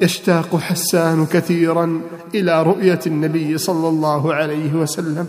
يشتاق حسان كثيرا إلى رؤية النبي صلى الله عليه وسلم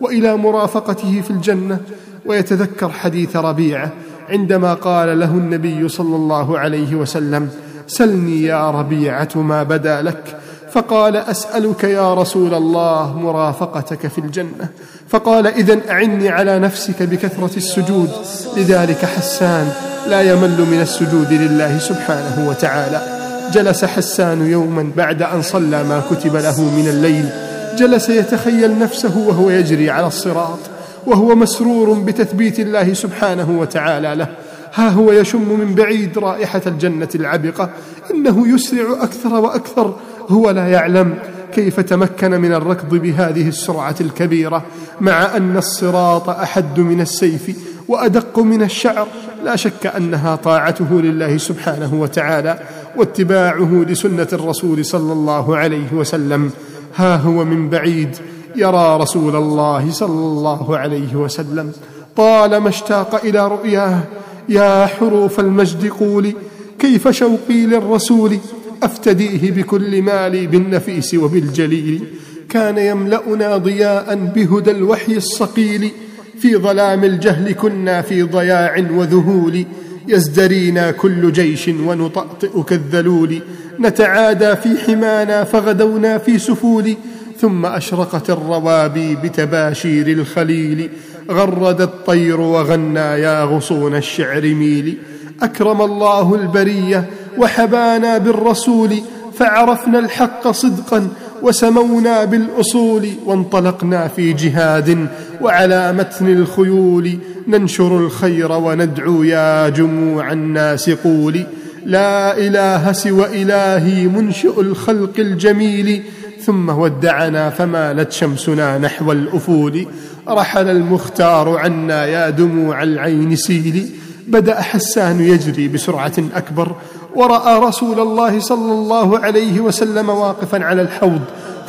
وإلى مرافقته في الجنة ويتذكر حديث ربيعة عندما قال له النبي صلى الله عليه وسلم سلني يا ربيعة ما بدا لك. فقال أسألك يا رسول الله مرافقتك في الجنة. فقال اذا أعني على نفسك بكثرة السجود. لذلك حسان لا يمل من السجود لله سبحانه وتعالى. جلس حسان يوما بعد أن صلى ما كتب له من الليل. جلس يتخيل نفسه وهو يجري على الصراط وهو مسرور بتثبيت الله سبحانه وتعالى له. ها هو يشم من بعيد رائحة الجنة العبقة. إنه يسرع أكثر وأكثر. هو لا يعلم كيف تمكن من الركض بهذه السرعة الكبيرة مع أن الصراط أحد من السيف وأدق من الشعر. لا شك أنها طاعته لله سبحانه وتعالى. واتباعه لسنة الرسول صلى الله عليه وسلم. ها هو من بعيد. يرى رسول الله صلى الله عليه وسلم. طالما اشتاق إلى رؤياه. يا حروف المجد قولي. كيف شوقي للرسول؟ أفتديه بكل مالي بالنفيس وبالجليل. كان يملأنا ضياء بهدى الوحي الصقيل. في ظلام الجهل كنا في ضياع وذهول. يزدرينا كل جيش ونطأطئ كالذلول نتعادى في حمانا فغدونا في سفول. ثم أشرقت الروابي بتباشير الخليل. غرد الطير وغنى يا غصون الشعر ميل. أكرم الله البرية وحبانا بالرسول. فعرفنا الحق صدقا وسمونا بالأصول. وانطلقنا في جهاد وعلى متن الخيول ننشر الخير وندعو يا جموع الناس قولي لا إله سوى إلهي منشئ الخلق الجميل ثم ودعنا فمالت شمسنا نحو الأفول. رحل المختار عنا يا دموع العين سيلي بدأ حسان يجري بسرعة أكبر ورأى رسول الله صلى الله عليه وسلم واقفا على الحوض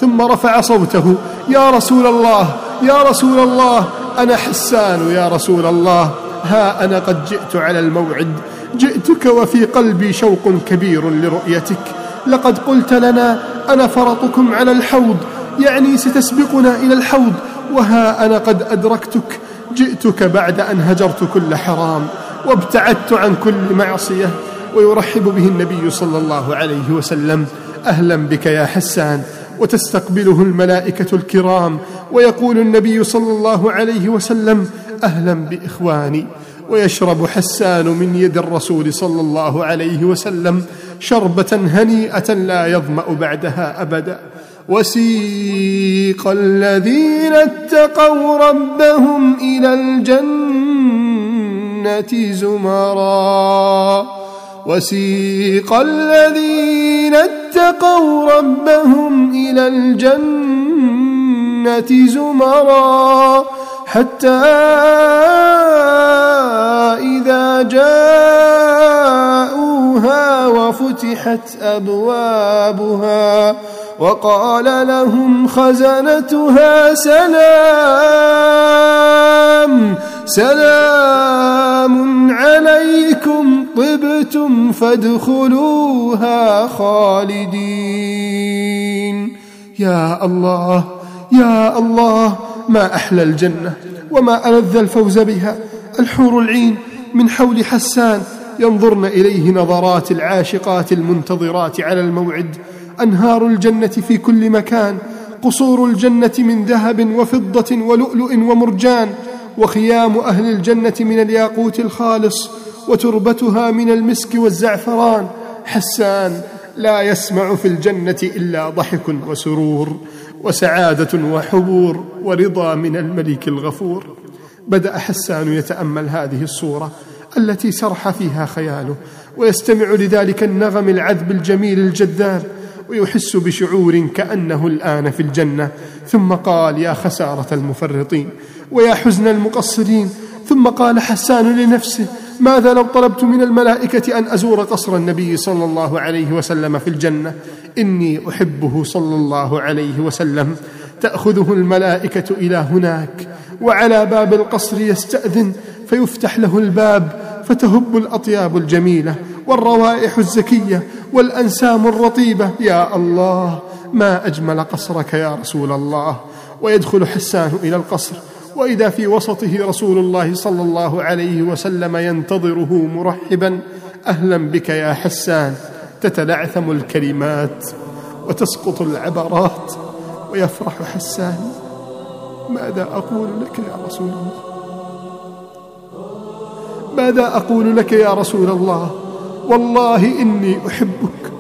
ثم رفع صوته يا رسول الله يا رسول الله أنا حسان يا رسول الله. ها أنا قد جئت على الموعد. جئتك وفي قلبي شوق كبير لرؤيتك. لقد قلت لنا أنا فرطكم على الحوض. يعني ستسبقنا إلى الحوض. وها أنا قد أدركتك. جئتك بعد أن هجرت كل حرام. وابتعدت عن كل معصية. ويرحب به النبي صلى الله عليه وسلم. أهلا بك يا حسان. وتستقبله الملائكة الكرام ويقول النبي صلى الله عليه وسلم أهلا بإخواني. ويشرب حسان من يد الرسول صلى الله عليه وسلم شربة هنيئة لا يظمأ بعدها ابدا. وسيق الذين اتقوا ربهم إلى الجنة زمرا. وسيق الذين اتقوا ربهم إلى الجنة زمرا حتى إذا جاءوها وفتحت أبوابها وقال لهم خزنتها سلام سلام طبتم فادخلوها خالدين. يا الله يا الله ما أحلى الجنة وما ألذ الفوز بها. الحور العين من حول حسان. ينظرن إليه نظرات العاشقات المنتظرات على الموعد. أنهار الجنة في كل مكان. قصور الجنة من ذهب وفضة ولؤلؤ ومرجان. وخيام أهل الجنة من الياقوت الخالص. وتربتها من المسك والزعفران. حسان لا يسمع في الجنة إلا ضحك وسرور وسعادة وحبور ورضا من الملك الغفور. بدأ حسان يتأمل هذه الصورة التي سرح فيها خياله ويستمع لذلك النغم العذب الجميل الجذاب ويحس بشعور كأنه الآن في الجنة. ثم قال يا خسارة المفرطين ويا حزن المقصرين. ثم قال حسان لنفسه ماذا لو طلبت من الملائكة أن أزور قصر النبي صلى الله عليه وسلم في الجنة؟ إني أحبه صلى الله عليه وسلم. تأخذه الملائكة إلى هناك وعلى باب القصر يستأذن فيفتح له الباب فتهب الأطياب الجميلة والروائح الزكية والأنسام الرطيبة. يا الله ما أجمل قصرك يا رسول الله. ويدخل حسان إلى القصر وإذا في وسطه رسول الله صلى الله عليه وسلم ينتظره مرحبا أهلا بك يا حسان تتلعثم الكلمات وتسقط العبرات ويفرح حسان. ماذا أقول لك يا رسول الله؟ ماذا أقول لك يا رسول الله؟ والله إني أحبك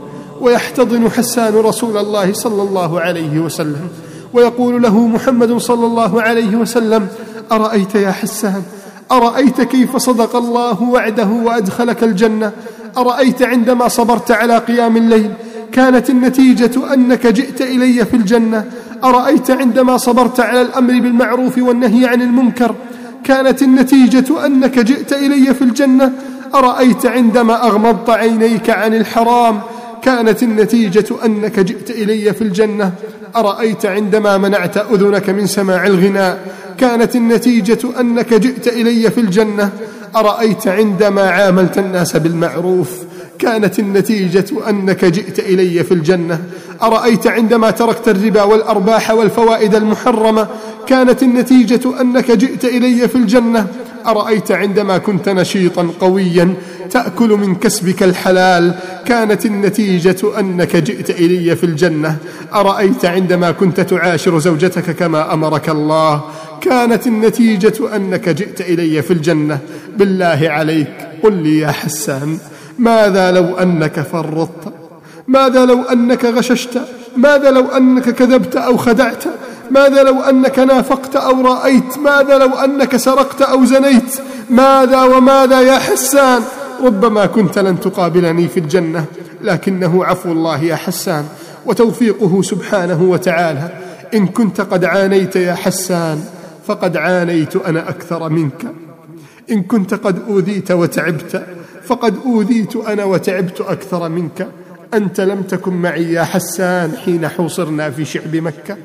ويحتضن حسان رسول الله صلى الله عليه وسلم. ويقول له محمد صلى الله عليه وسلم أرأيت يا حسان؟ أرأيت كيف صدق الله وعده وأدخلك الجنة؟ أرأيت عندما صبرت على قيام الليل كانت النتيجة أنك جئت إلي في الجنة؟ أرأيت عندما صبرت على الأمر بالمعروف والنهي عن المنكر كانت النتيجة أنك جئت إلي في الجنة؟ أرأيت عندما أغمضت عينيك عن الحرام كانت النتيجة أنك جئت إلي في الجنة؟ أرأيت عندما منعت أذنك من سماع الغناء؟ كانت النتيجة أنك جئت إلي في الجنة. أرأيت عندما عاملت الناس بالمعروف؟ كانت النتيجة أنك جئت إلي في الجنة. أرأيت عندما تركت الربا والأرباح والفوائد المحرمة؟ كانت النتيجة أنك جئت إلي في الجنة. أرأيت عندما كنت نشيطا قويا تأكل من كسبك الحلال؟ كانت النتيجة أنك جئت إلي في الجنة. أرأيت عندما كنت تعاشر زوجتك كما أمرك الله؟ كانت النتيجة أنك جئت إلي في الجنة. بالله عليك قل لي يا حسان ماذا لو أنك فرطت؟ ماذا لو أنك غششت؟ ماذا لو أنك كذبت أو خدعت؟ ماذا لو أنك نافقت أو رأيت؟ ماذا لو أنك سرقت أو زنيت؟ ماذا وماذا يا حسان؟ ربما كنت لن تقابلني في الجنة لكنه عفو الله يا حسان وتوفيقه سبحانه وتعالى. إن كنت قد عانيت يا حسان فقد عانيت أنا أكثر منك. إن كنت قد أوذيت وتعبت فقد أوذيت أنا وتعبت أكثر منك. أنت لم تكن معي يا حسان حين حوصرنا في شعب مكة.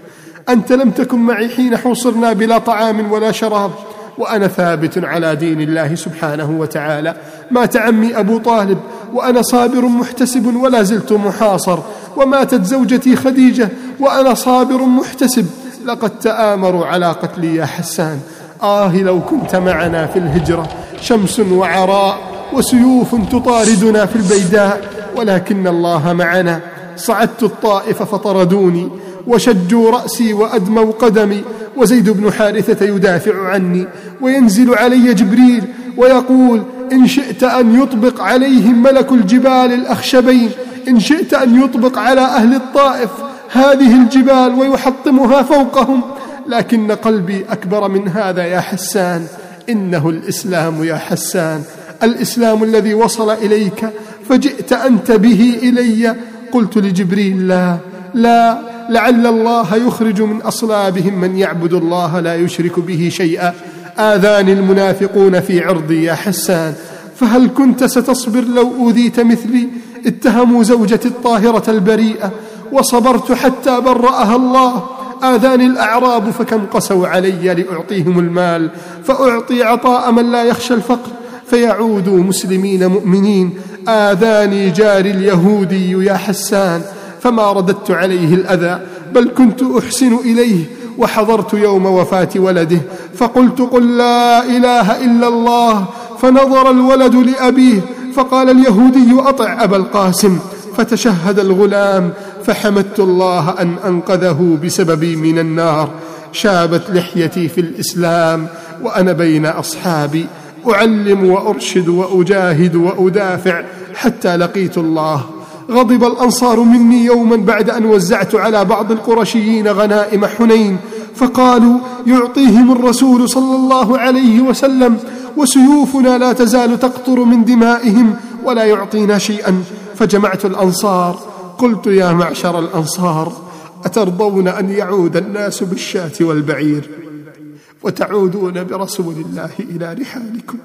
أنت لم تكن معي حين حوصرنا بلا طعام ولا شراب وأنا ثابت على دين الله سبحانه وتعالى. مات عمي أبو طالب وأنا صابر محتسب ولا زلت محاصر. وماتت زوجتي خديجة وأنا صابر محتسب. لقد تامروا على قتلي يا حسان. آه لو كنت معنا في الهجرة. شمس وعراء وسيوف تطاردنا في البيداء. ولكن الله معنا. صعدت الطائف فطردوني. وشجوا رأسي وأدموا قدمي وزيد بن حارثة يدافع عني وينزل علي جبريل ويقول إن شئت أن يطبق عليهم ملك الجبال الأخشبين إن شئت أن يطبق على أهل الطائف هذه الجبال ويحطمها فوقهم لكن قلبي أكبر من هذا يا حسان إنه الإسلام يا حسان الإسلام الذي وصل إليك فجئت أنت به إلي قلت لجبريل لا لا لعل الله يخرج من أصلابهم من يعبد الله لا يشرك به شيئا. اذاني المنافقون في عرضي يا حسان فهل كنت ستصبر لو أوذيت مثلي؟ اتهموا زوجتي الطاهرة البريئة وصبرت حتى برأها الله. آذاني الأعراب فكم قسوا علي لأعطيهم المال فأعطي عطاء من لا يخشى الفقر فيعودوا مسلمين مؤمنين. آذاني جاري اليهودي يا حسان فما رددت عليه الأذى بل كنت أحسن إليه وحضرت يوم وفاة ولده. فقلت قل لا إله إلا الله فنظر الولد لأبيه فقال اليهودي أطع أبا القاسم. فتشهد الغلام فحمدت الله أن أنقذه بسببي من النار. شابت لحيتي في الإسلام وأنا بين أصحابي. أعلم وأرشد وأجاهد وأدافع حتى لقيت الله. غضب الأنصار مني يوما بعد أن وزعت على بعض القرشيين غنائم حنين فقالوا يعطيهم الرسول صلى الله عليه وسلم وسيوفنا لا تزال تقطر من دمائهم ولا يعطينا شيئا. فجمعت الأنصار قلت يا معشر الأنصار أترضون أن يعود الناس بالشاة والبعير وتعودون برسول الله إلى رحالكم؟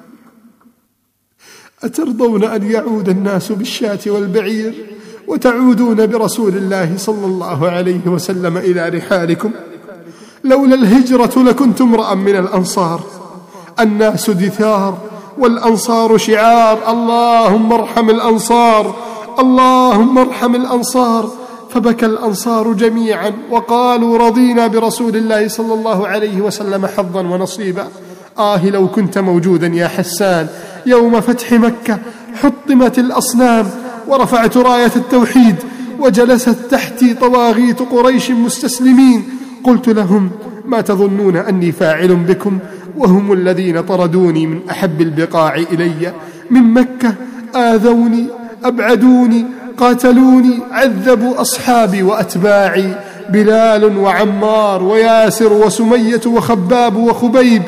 أترضون أن يعود الناس بالشاة والبعير وتعودون برسول الله صلى الله عليه وسلم إلى رحالكم؟ لولا الهجرة لكنت امرأ من الأنصار. الناس دثار والأنصار شعار. اللهم ارحم الأنصار. اللهم ارحم الأنصار. فبكى الأنصار جميعا وقالوا رضينا برسول الله صلى الله عليه وسلم حظا ونصيبا. آه لو كنت موجودا يا حسان. يوم فتح مكة حطمت الأصنام ورفعت راية التوحيد وجلست تحتي طواغيت قريش مستسلمين. قلت لهم ما تظنون أني فاعل بكم؟ وهم الذين طردوني من أحب البقاع إلي. من مكة آذوني أبعدوني قاتلوني عذبوا أصحابي وأتباعي بلال وعمار وياسر وسمية وخباب وخبيب.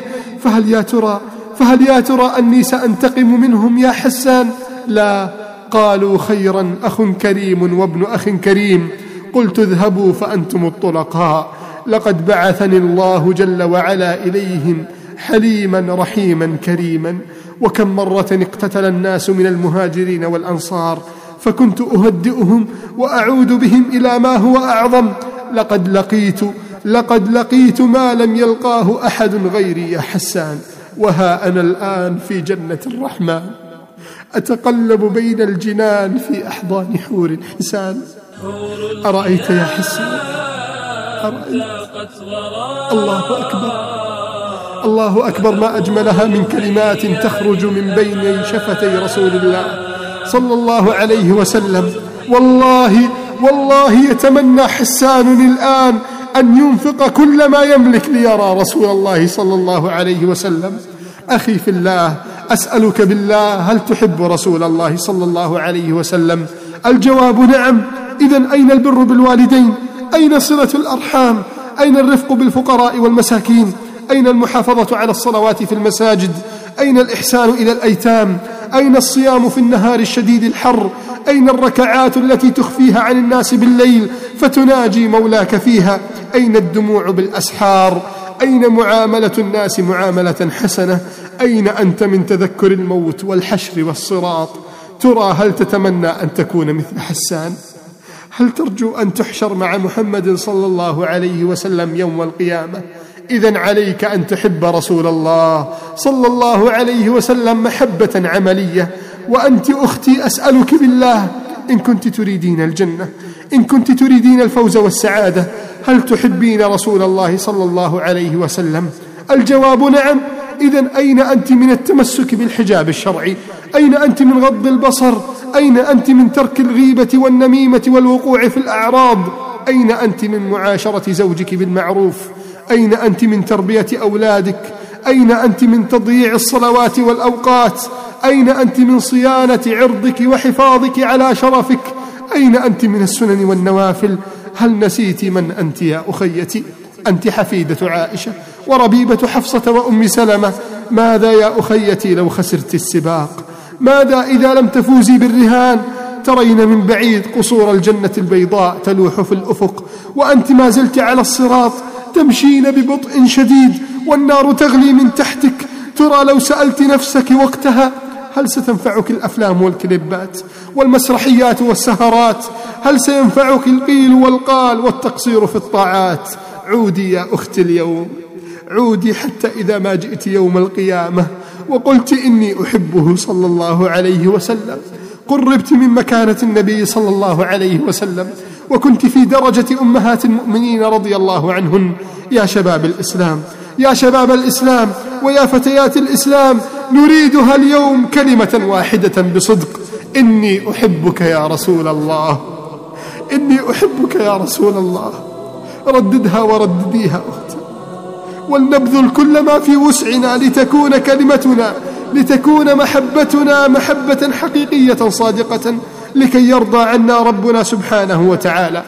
فهل يا ترى فهل يا ترى أني سأنتقم منهم يا حسان؟ لا. قالوا خيرا أخ كريم وابن أخ كريم. قلت اذهبوا فأنتم الطلقاء. لقد بعثني الله جل وعلا إليهم حليما رحيما كريما. وكم مرة اقتتل الناس من المهاجرين والأنصار فكنت أهدئهم وأعود بهم إلى ما هو أعظم. لقد لقيت لقد لقيت ما لم يلقاه أحد غيري يا حسان. وها أنا الآن في جنة الرحمن. أتقلب بين الجنان في أحضان حور حسان أرأيت يا حسان أرأيت؟ الله أكبر. الله أكبر ما أجملها من كلمات تخرج من بين شفتي رسول الله صلى الله عليه وسلم. والله والله يتمنى حسان الآن أن ينفق كل ما يملك ليرى رسول الله صلى الله عليه وسلم. أخي في الله أسألك بالله هل تحب رسول الله صلى الله عليه وسلم؟ الجواب نعم. إذا أين البر بالوالدين؟ أين صلة الأرحام؟ أين الرفق بالفقراء والمساكين؟ أين المحافظة على الصلوات في المساجد؟ أين الإحسان إلى الأيتام؟ أين الصيام في النهار الشديد الحر؟ أين الركعات التي تخفيها عن الناس بالليل فتناجي مولاك فيها؟ أين الدموع بالأسحار؟ أين معاملة الناس معاملة حسنة؟ أين أنت من تذكر الموت والحشر والصراط؟ ترى هل تتمنى أن تكون مثل حسان؟ هل ترجو أن تحشر مع محمد صلى الله عليه وسلم يوم القيامة؟ إذا عليك أن تحب رسول الله صلى الله عليه وسلم محبة عملية وأنت أختي أسألك بالله إن كنت تريدين الجنة إن كنت تريدين الفوز والسعادة هل تحبين رسول الله صلى الله عليه وسلم؟ الجواب نعم. إذا أين أنت من التمسك بالحجاب الشرعي؟ أين أنت من غض البصر؟ أين أنت من ترك الغيبة والنميمة والوقوع في الأعراض؟ أين أنت من معاشرة زوجك بالمعروف؟ أين أنت من تربية أولادك؟ أين أنت من تضييع الصلوات والأوقات؟ أين أنت من صيانة عرضك وحفاظك على شرفك؟ أين أنت من السنن والنوافل؟ هل نسيت من أنت يا أخيتي؟ أنت حفيدة عائشة وربيبة حفصة وأم سلمة. ماذا يا أخيتي لو خسرت السباق؟ ماذا إذا لم تفوزي بالرهان؟ ترين من بعيد قصور الجنة البيضاء تلوح في الأفق وأنت ما زلت على الصراط. تمشين ببطء شديد والنار تغلي من تحتك. ترى لو سألت نفسك وقتها هل ستنفعك الأفلام والكليبات والمسرحيات والسهرات؟ هل سينفعك القيل والقال والتقصير في الطاعات؟ عودي يا أختي اليوم. عودي حتى إذا ما جئت يوم القيامة وقلت إني أحبه صلى الله عليه وسلم. قربت من مكانة النبي صلى الله عليه وسلم وكنت في درجة أمهات المؤمنين رضي الله عنهن. يا شباب الإسلام يا شباب الإسلام ويا فتيات الإسلام نريدها اليوم كلمة واحدة بصدق. إني أحبك يا رسول الله. إني أحبك يا رسول الله. رددها وردديها أختي. ولنبذل كل ما في وسعنا لتكون كلمتنا لتكون محبتنا محبة حقيقية صادقة لكي يرضى عنا ربنا سبحانه وتعالى.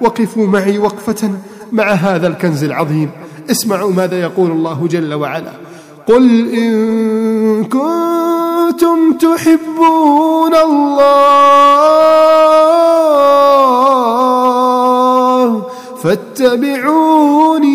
وقفوا معي وقفة مع هذا الكنز العظيم. اسمعوا ماذا يقول الله جل وعلا. قل إن كنتم تحبون الله فاتبعوني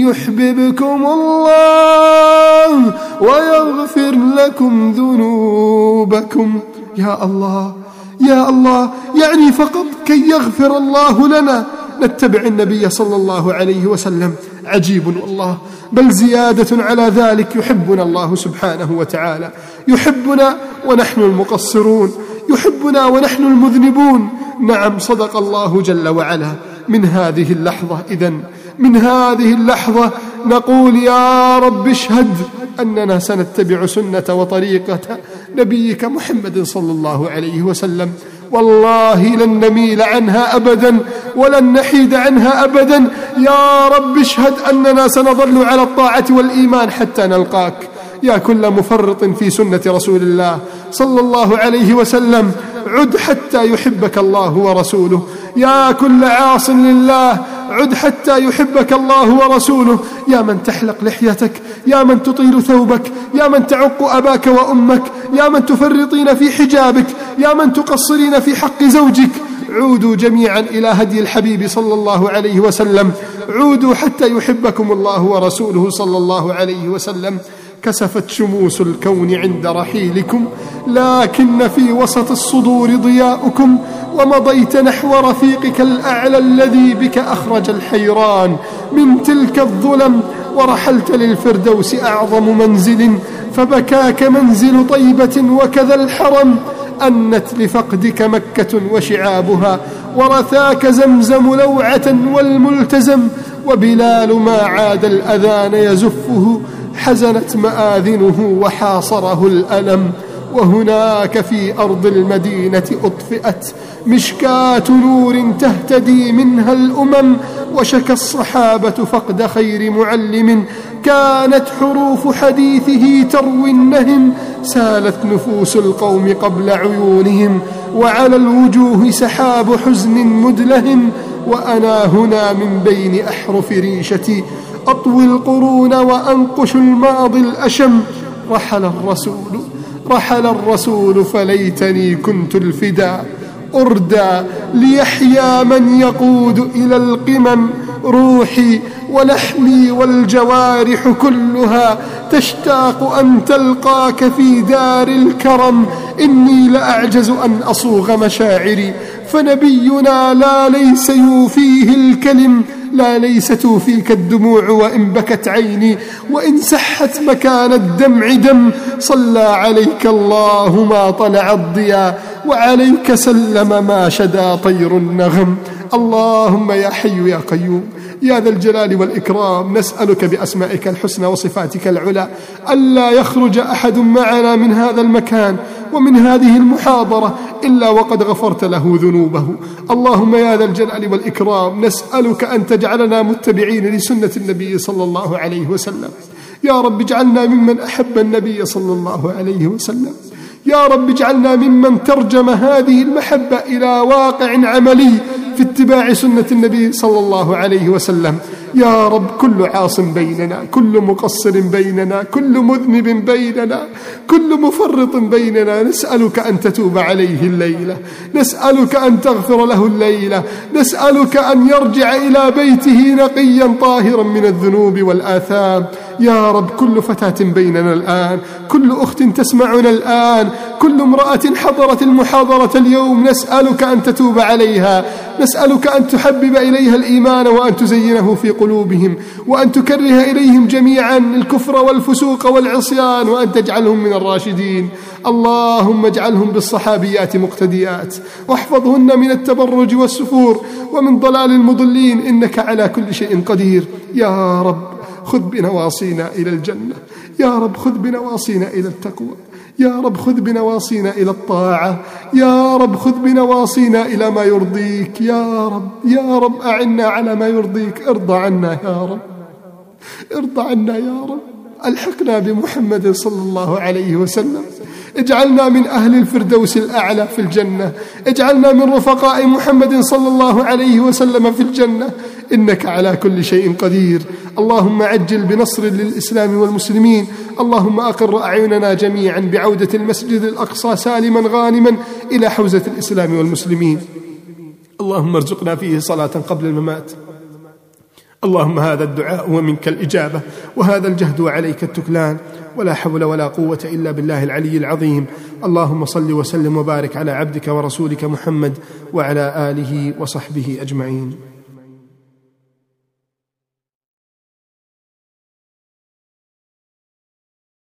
يحببكم الله ويغفر لكم ذنوبكم. يا الله يا الله يعني فقط كي يغفر الله لنا نتبع النبي صلى الله عليه وسلم. عجيب والله بل زيادة على ذلك يحبنا الله سبحانه وتعالى. يحبنا ونحن المقصرون يحبنا ونحن المذنبون. نعم صدق الله جل وعلا. من هذه اللحظة اذا من هذه اللحظة نقول يا رب اشهد أننا سنتبع سنة وطريقة نبيك محمد صلى الله عليه وسلم. والله لن نميل عنها ابدا ولن نحيد عنها ابدا. يا رب اشهد أننا سنظل على الطاعة والإيمان حتى نلقاك. يا كل مفرط في سنة رسول الله صلى الله عليه وسلم عد حتى يحبك الله ورسوله. يا كل عاص لله عد حتى يحبك الله ورسوله. يا من تحلق لحيتك يا من تطيل ثوبك يا من تعق أباك وأمك يا من تفرطين في حجابك يا من تقصرين في حق زوجك. عودوا جميعا إلى هدي الحبيب صلى الله عليه وسلم. عودوا حتى يحبكم الله ورسوله صلى الله عليه وسلم. كسفت شموس الكون عند رحيلكم لكن في وسط الصدور ضياؤكم ومضيت نحو رفيقك الأعلى الذي بك أخرج الحيران. من تلك الظلم ورحلت للفردوس أعظم منزل فبكاك منزل طيبة وكذا الحرم. أنت لفقدك مكة وشعابها ورثاك زمزم لوعة والملتزم وبلال ما عاد الأذان يزفه. حزنت مآذنه وحاصره الألم وهناك في أرض المدينة أطفئت مشكاة نور تهتدي منها الأمم وشكى الصحابة فقد خير معلم. كانت حروف حديثه تروي النهم سالت نفوس القوم قبل عيونهم. وعلى الوجوه سحاب حزن مدلهم وأنا هنا من بين أحرف ريشتي. أطوي القرون وأنقش الماضي الأشم. رحل الرسول رحل الرسول فليتني كنت الفدا. أردى ليحيا من يقود إلى القمم. روحي ولحمي والجوارح كلها تشتاق أن تلقاك في دار الكرم. إني لأعجز أن أصوغ مشاعري فنبينا لا ليس يوفيه الكلم. لا ليس توفيك الدموع وإن بكت عيني وإن سحت مكان الدمع دم. صلى عليك الله ما طلع الضياء وعليك سلم ما شدا طير النغم. اللهم يا حي يا قيوم. يا ذا الجلال والإكرام نسألك بأسمائك الحسنى وصفاتك العلى ألا يخرج أحد معنا من هذا المكان ومن هذه المحاضرة إلا وقد غفرت له ذنوبه. اللهم يا ذا الجلال والإكرام نسألك أن تجعلنا متبعين لسنة النبي صلى الله عليه وسلم. يا رب اجعلنا ممن أحب النبي صلى الله عليه وسلم. يا رب اجعلنا ممن ترجم هذه المحبة إلى واقع عملي في اتباع سنة النبي صلى الله عليه وسلم. يا رب كل عاص بيننا كل مقصر بيننا كل مذنب بيننا كل مفرط بيننا. نسألك أن تتوب عليه الليلة نسألك أن تغفر له الليلة نسألك أن يرجع إلى بيته نقيا طاهرا من الذنوب والآثام. يا رب كل فتاة بيننا الآن كل أخت تسمعنا الآن كل امرأة حضرت المحاضرة اليوم نسألك أن تتوب عليها نسألك أن تحبب إليها الإيمان وأن تزينه في قلوبهم وأن تكره إليهم جميعا الكفر والفسوق والعصيان وأن تجعلهم من الراشدين. اللهم اجعلهم بالصحابيات مقتديات. واحفظهن من التبرج والسفور ومن ضلال المضلين. إنك على كل شيء قدير. يا رب خذ بنواصينا إلى الجنة. يا رب خذ بنواصينا إلى التقوى. يا رب خذ بنواصينا إلى الطاعة. يا رب خذ بنواصينا إلى ما يرضيك. يا رب يا رب أعنا على ما يرضيك. ارضى عنا يا رب ارضى عنا يا رب. ألحقنا بمحمد صلى الله عليه وسلم. اجعلنا من أهل الفردوس الأعلى في الجنة. اجعلنا من رفقاء محمد صلى الله عليه وسلم في الجنة. إنك على كل شيء قدير. اللهم عجل بنصر للإسلام والمسلمين. اللهم أقر أعيننا جميعا بعودة المسجد الأقصى سالما غانما إلى حوزة الإسلام والمسلمين. اللهم ارزقنا فيه صلاة قبل الممات. اللهم هذا الدعاء ومنك الإجابة وهذا الجهد وعليك التكلان ولا حول ولا قوة إلا بالله العلي العظيم. اللهم صل وسلم وبارك على عبدك ورسولك محمد وعلى آله وصحبه أجمعين.